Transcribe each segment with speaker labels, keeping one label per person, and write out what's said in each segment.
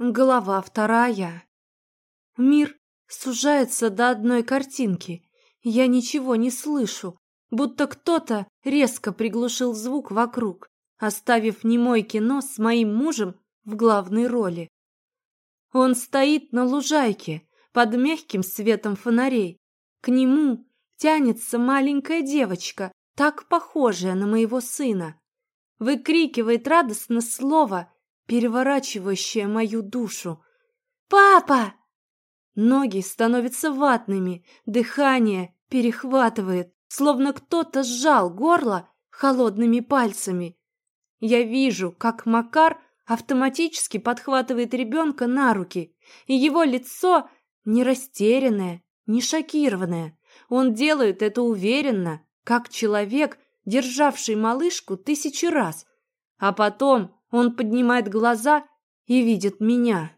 Speaker 1: Глава вторая. Мир сужается до одной картинки. Я ничего не слышу, будто кто-то резко приглушил звук вокруг, оставив немой кино с моим мужем в главной роли. Он стоит на лужайке под мягким светом фонарей. К нему тянется маленькая девочка, так похожая на моего сына. Выкрикивает радостно слово переворачивающая мою душу. «Папа!» Ноги становятся ватными, дыхание перехватывает, словно кто-то сжал горло холодными пальцами. Я вижу, как Макар автоматически подхватывает ребенка на руки, и его лицо не растерянное, не шокированное. Он делает это уверенно, как человек, державший малышку тысячи раз, а потом он поднимает глаза и видит меня.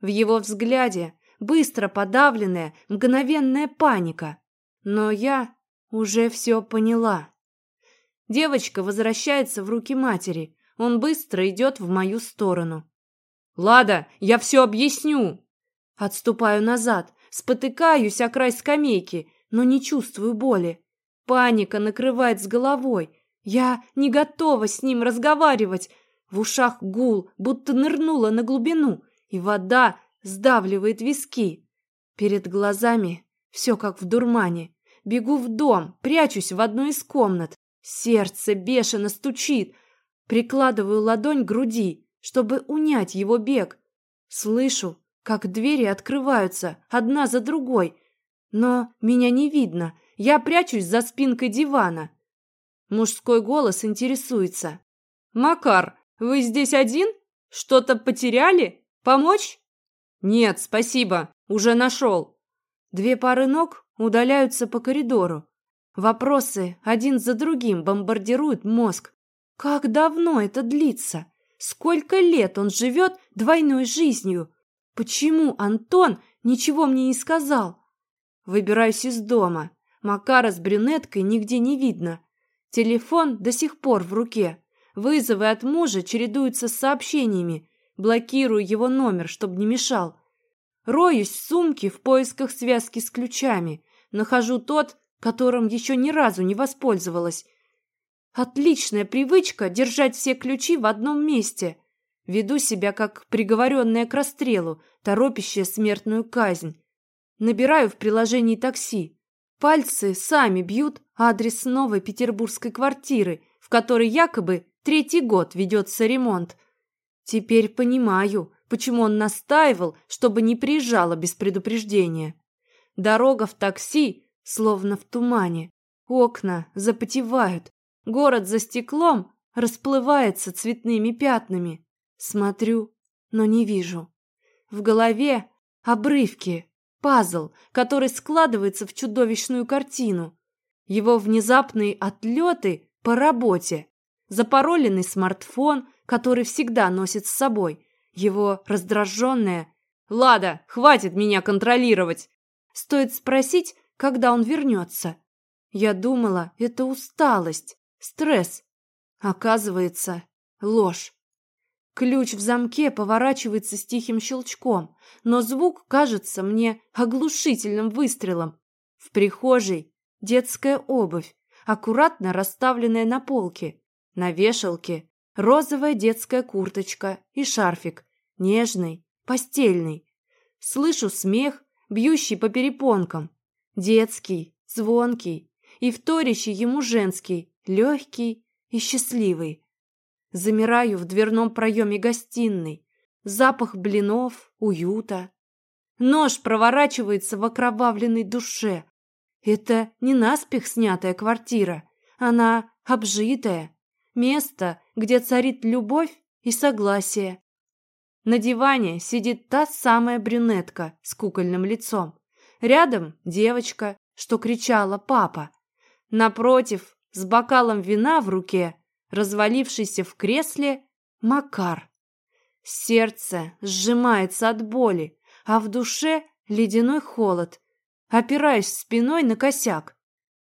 Speaker 1: В его взгляде быстро подавленная, мгновенная паника. Но я уже все поняла. Девочка возвращается в руки матери. Он быстро идет в мою сторону. «Лада, я все объясню!» Отступаю назад, спотыкаюсь о край скамейки, но не чувствую боли. Паника накрывает с головой. Я не готова с ним разговаривать, в ушах гул, будто нырнула на глубину, и вода сдавливает виски. Перед глазами все как в дурмане. Бегу в дом, прячусь в одной из комнат. Сердце бешено стучит. Прикладываю ладонь к груди, чтобы унять его бег. Слышу, как двери открываются, одна за другой. Но меня не видно. Я прячусь за спинкой дивана. Мужской голос интересуется. «Макар, вы здесь один? Что-то потеряли? Помочь? Нет, спасибо, уже нашел. Две пары ног удаляются по коридору. Вопросы один за другим бомбардируют мозг. Как давно это длится? Сколько лет он живет двойной жизнью? Почему Антон ничего мне не сказал? Выбираюсь из дома. Макара с брюнеткой нигде не видно. Телефон до сих пор в руке. Вызовы от мужа чередуются с сообщениями. Блокирую его номер, чтобы не мешал. Роюсь в сумке в поисках связки с ключами. Нахожу тот, которым еще ни разу не воспользовалась. Отличная привычка держать все ключи в одном месте. Веду себя как приговоренная к расстрелу, торопящая смертную казнь. Набираю в приложении такси. Пальцы сами бьют адрес новой петербургской квартиры, в которой якобы Третий год ведется ремонт. Теперь понимаю, почему он настаивал, чтобы не приезжала без предупреждения. Дорога в такси словно в тумане. Окна запотевают. Город за стеклом расплывается цветными пятнами. Смотрю, но не вижу. В голове обрывки, пазл, который складывается в чудовищную картину. Его внезапные отлеты по работе, запароленный смартфон, который всегда носит с собой, его раздраженное «Лада, хватит меня контролировать!» Стоит спросить, когда он вернется. Я думала, это усталость, стресс. Оказывается, ложь. Ключ в замке поворачивается с тихим щелчком, но звук кажется мне оглушительным выстрелом. В прихожей детская обувь, аккуратно расставленная на полке. На вешалке розовая детская курточка и шарфик, нежный, постельный. Слышу смех, бьющий по перепонкам. Детский, звонкий и вторящий ему женский, легкий и счастливый. Замираю в дверном проеме гостиной. Запах блинов, уюта. Нож проворачивается в окровавленной душе. Это не наспех снятая квартира. Она обжитая, Место, где царит любовь и согласие. На диване сидит та самая брюнетка с кукольным лицом. Рядом девочка, что кричала «папа». Напротив, с бокалом вина в руке, развалившийся в кресле, Макар. Сердце сжимается от боли, а в душе ледяной холод. Опираюсь спиной на косяк.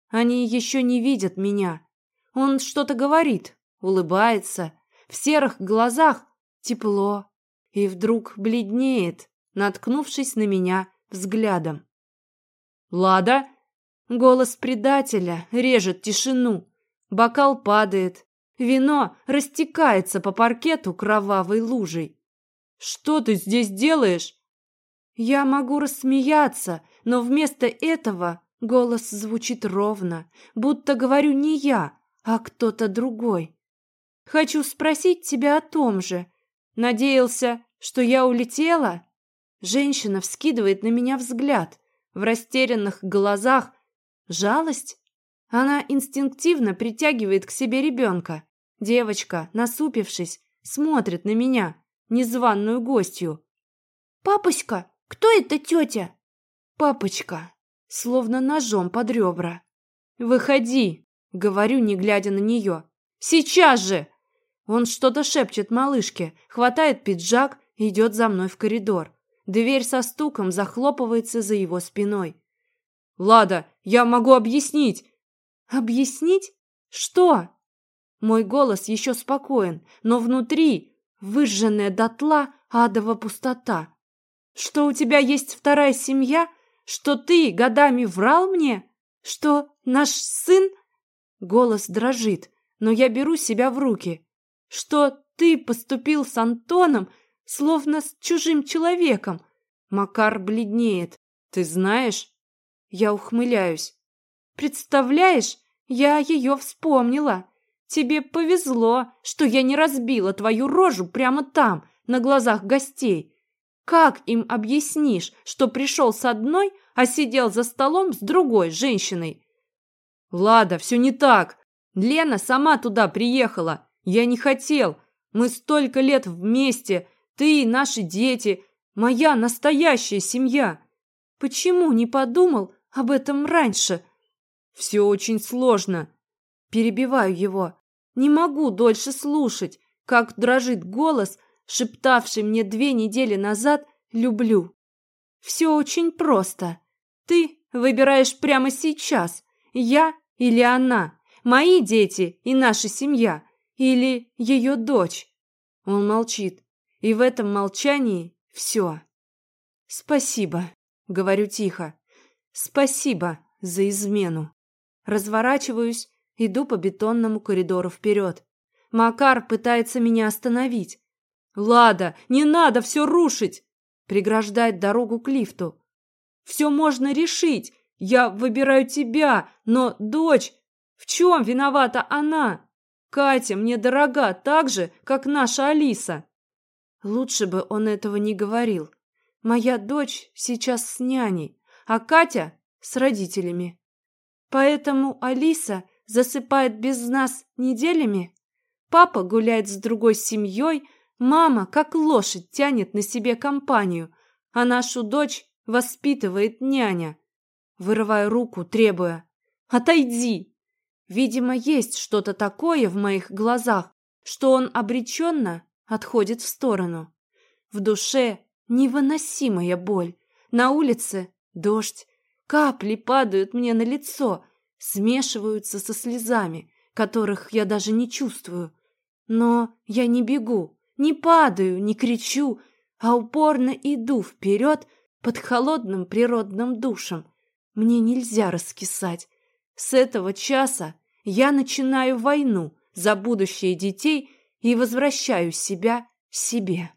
Speaker 1: Они еще не видят меня. Он что-то говорит, улыбается. В серых глазах тепло. и вдруг бледнеет, наткнувшись на меня взглядом. «Лада!» Голос предателя режет тишину. Бокал падает. Вино растекается по паркету кровавой лужей. «Что ты здесь делаешь?» Я могу рассмеяться, но вместо этого голос звучит ровно, будто говорю не я, а кто-то другой. Хочу спросить тебя о том же. Надеялся, что я улетела? Женщина вскидывает на меня взгляд. В растерянных глазах жалость. Она инстинктивно притягивает к себе ребенка. Девочка, насупившись, смотрит на меня, незваную гостью. «Папочка, кто эта тетя?» «Папочка», словно ножом под ребра. «Выходи!» — говорю, не глядя на нее. «Сейчас же!» Он что-то шепчет малышке, хватает пиджак идет за мной в коридор. Дверь со стуком захлопывается за его спиной. «Лада, я могу объяснить!» «Объяснить? Что?» Мой голос еще спокоен, но внутри выжженная дотла адова пустота. «Что у тебя есть вторая семья? Что ты годами врал мне? Что наш сын...» Голос дрожит, но я беру себя в руки что ты поступил с Антоном, словно с чужим человеком. Макар бледнеет. Ты знаешь? Я ухмыляюсь. Представляешь, я ее вспомнила. Тебе повезло, что я не разбила твою рожу прямо там, на глазах гостей. Как им объяснишь, что пришел с одной, а сидел за столом с другой женщиной? Лада, все не так. Лена сама туда приехала. Я не хотел. Мы столько лет вместе. Ты и наши дети. Моя настоящая семья. Почему не подумал об этом раньше? Все очень сложно. Перебиваю его. Не могу дольше слушать, как дрожит голос, шептавший мне две недели назад «люблю». Все очень просто. Ты выбираешь прямо сейчас, я или она, мои дети и наша семья. Или ее дочь? Он молчит, и в этом молчании все. «Спасибо», — говорю тихо. «Спасибо за измену». Разворачиваюсь, иду по бетонному коридору вперед. Макар пытается меня остановить. «Лада, не надо все рушить!» Преграждает дорогу к лифту. «Все можно решить. Я выбираю тебя, но дочь... В чем виновата она?» Катя мне дорога так же, как наша Алиса. Лучше бы он этого не говорил. Моя дочь сейчас с няней, а Катя с родителями. Поэтому Алиса засыпает без нас неделями. Папа гуляет с другой семьей, мама, как лошадь, тянет на себе компанию, а нашу дочь воспитывает няня. Вырываю руку, требуя «Отойди!» Видимо, есть что-то такое в моих глазах, что он обреченно отходит в сторону. В душе невыносимая боль. На улице дождь. Капли падают мне на лицо, смешиваются со слезами, которых я даже не чувствую. Но я не бегу, не падаю, не кричу, а упорно иду вперед под холодным природным душем. Мне нельзя раскисать. С этого часа я начинаю войну за будущее детей и возвращаю себя себе.